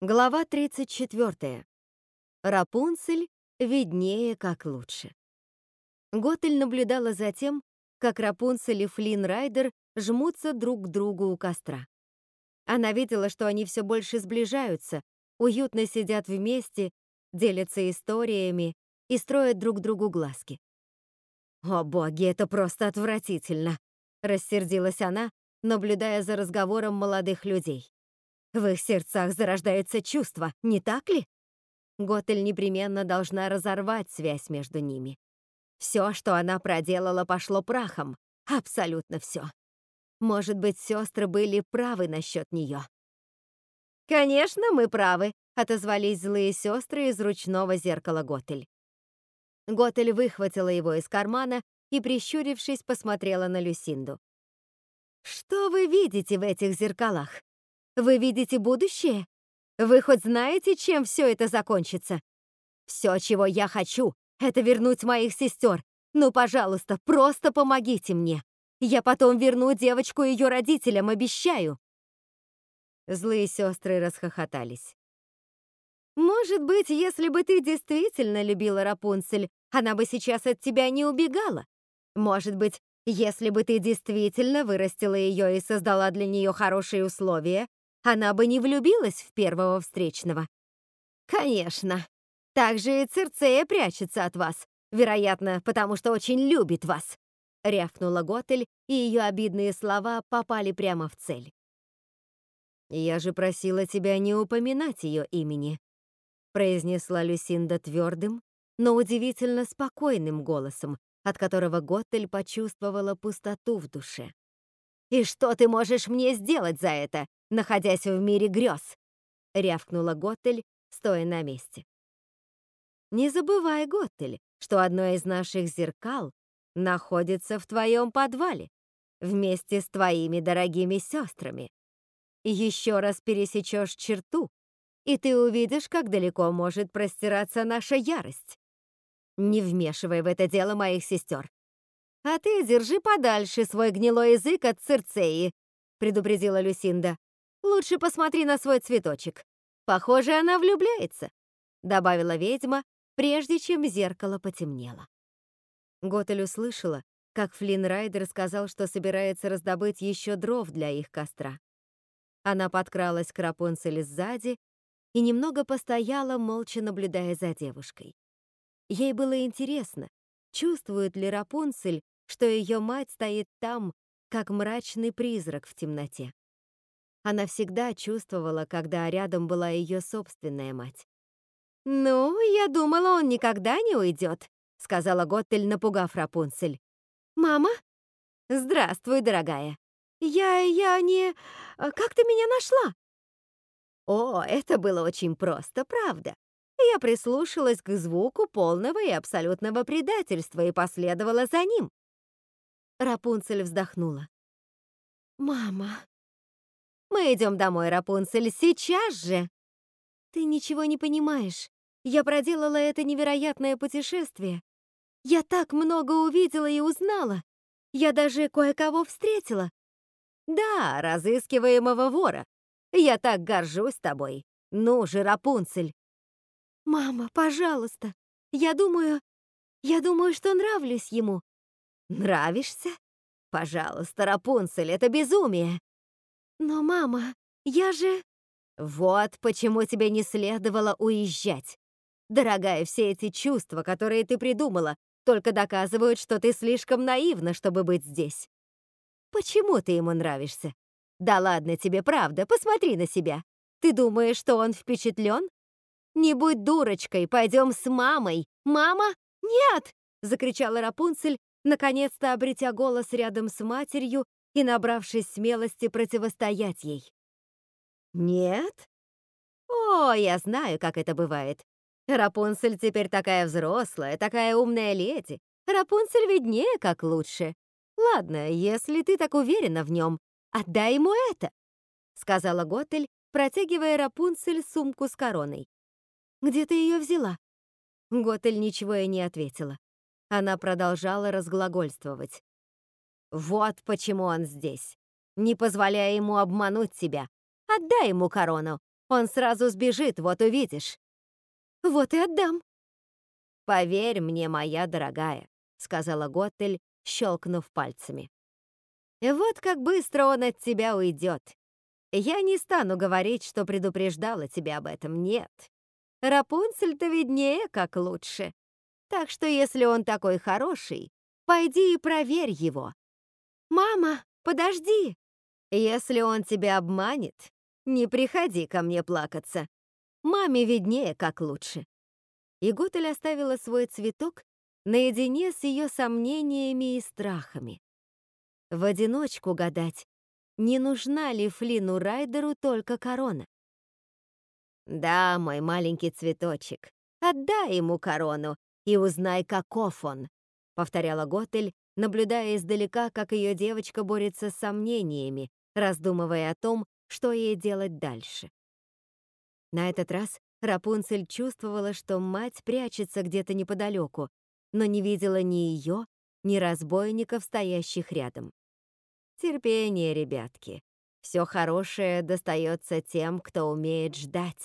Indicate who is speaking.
Speaker 1: Глава 34. Рапунцель виднее как лучше. Готель наблюдала за тем, как Рапунцель и Флинн Райдер жмутся друг к другу у костра. Она видела, что они все больше сближаются, уютно сидят вместе, делятся историями и строят друг другу глазки. «О боги, это просто отвратительно!» — рассердилась она, наблюдая за разговором молодых людей. В их сердцах зарождается чувство, не так ли? Готель непременно должна разорвать связь между ними. Все, что она проделала, пошло прахом. Абсолютно все. Может быть, сестры были правы насчет нее. «Конечно, мы правы», — отозвались злые сестры из ручного зеркала Готель. Готель выхватила его из кармана и, прищурившись, посмотрела на Люсинду. «Что вы видите в этих зеркалах? Вы видите будущее? Вы хоть знаете, чем все это закончится? Все, чего я хочу, это вернуть моих сестер. Ну, пожалуйста, просто помогите мне. Я потом верну девочку ее родителям, обещаю. Злые сестры расхохотались. Может быть, если бы ты действительно любила Рапунцель, она бы сейчас от тебя не убегала. Может быть, если бы ты действительно вырастила ее и создала для нее хорошие условия, она бы не влюбилась в первого встречного. Конечно. Так же и Цирцея прячется от вас, вероятно, потому что очень любит вас. Рявкнула Готель, и ее обидные слова попали прямо в цель. «Я же просила тебя не упоминать ее имени», произнесла Люсинда твердым, но удивительно спокойным голосом, от которого Готель почувствовала пустоту в душе. «И что ты можешь мне сделать за это, находясь в мире грез?» — рявкнула Готель, стоя на месте. «Не забывай, Готель, что одно из наших зеркал находится в твоем подвале, вместе с твоими дорогими сестрами. Еще раз пересечешь черту, и ты увидишь, как далеко может простираться наша ярость. Не вмешивай в это дело моих сестер. А ты держи подальше свой гнилой язык от Цирцеи, предупредила Люсинда. Лучше посмотри на свой цветочек. Похоже, она влюбляется, добавила ведьма, прежде чем зеркало потемнело. Готель услышала, как Флинн Райдер сказал, что собирается раздобыть еще дров для их костра. Она подкралась к Рапунцель сзади и немного постояла, молча наблюдая за девушкой. Ей было интересно, чувствует ли Рапунцель, что ее мать стоит там, как мрачный призрак в темноте. Она всегда чувствовала, когда рядом была ее собственная мать. «Ну, я думала, он никогда не уйдет», — сказала Готтель, напугав Рапунцель. «Мама? Здравствуй, дорогая. Я... я не... Как ты меня нашла?» О, это было очень просто, правда. Я прислушалась к звуку полного и абсолютного предательства и последовала за ним. Рапунцель вздохнула. «Мама...» «Мы идем домой, Рапунцель, сейчас же!» «Ты ничего не понимаешь. Я проделала это невероятное путешествие. Я так много увидела и узнала. Я даже кое-кого встретила. Да, разыскиваемого вора. Я так горжусь тобой. Ну же, Рапунцель, «Мама, пожалуйста, я думаю... Я думаю, что нравлюсь ему». «Нравишься? Пожалуйста, Рапунцель, это безумие!» «Но, мама, я же...» «Вот почему тебе не следовало уезжать. Дорогая, все эти чувства, которые ты придумала, только доказывают, что ты слишком наивна, чтобы быть здесь. Почему ты ему нравишься? Да ладно тебе, правда, посмотри на себя. Ты думаешь, что он впечатлен? «Не будь дурочкой, пойдем с мамой! Мама? Нет!» — закричала Рапунцель, наконец-то обретя голос рядом с матерью и набравшись смелости противостоять ей. «Нет? О, я знаю, как это бывает. Рапунцель теперь такая взрослая, такая умная леди. Рапунцель виднее, как лучше. Ладно, если ты так уверена в нем, отдай ему это», — сказала Готель, протягивая Рапунцель сумку с короной. Где ты ее взяла?» Готель ничего и не ответила. Она продолжала разглагольствовать. «Вот почему он здесь. Не позволяй ему обмануть тебя. Отдай ему корону. Он сразу сбежит, вот увидишь». «Вот и отдам». «Поверь мне, моя дорогая», — сказала Готтель, щелкнув пальцами. «Вот как быстро он от тебя уйдет. Я не стану говорить, что предупреждала тебя об этом, нет. Рапунцель-то виднее, как лучше. Так что если он такой хороший, пойди и проверь его. Мама, подожди! Если он тебя обманет, не приходи ко мне плакаться. Маме виднее, как лучше. И Готель оставила свой цветок наедине с ее сомнениями и страхами. В одиночку гадать, не нужна ли Флину Райдеру только корона. «Да, мой маленький цветочек, отдай ему корону и узнай, каков он», — повторяла Готель, наблюдая издалека, как ее девочка борется с сомнениями, раздумывая о том, что ей делать дальше. На этот раз Рапунцель чувствовала, что мать прячется где-то неподалеку, но не видела ни ее, ни разбойников, стоящих рядом. Терпение, ребятки. Все хорошее достается тем, кто умеет ждать.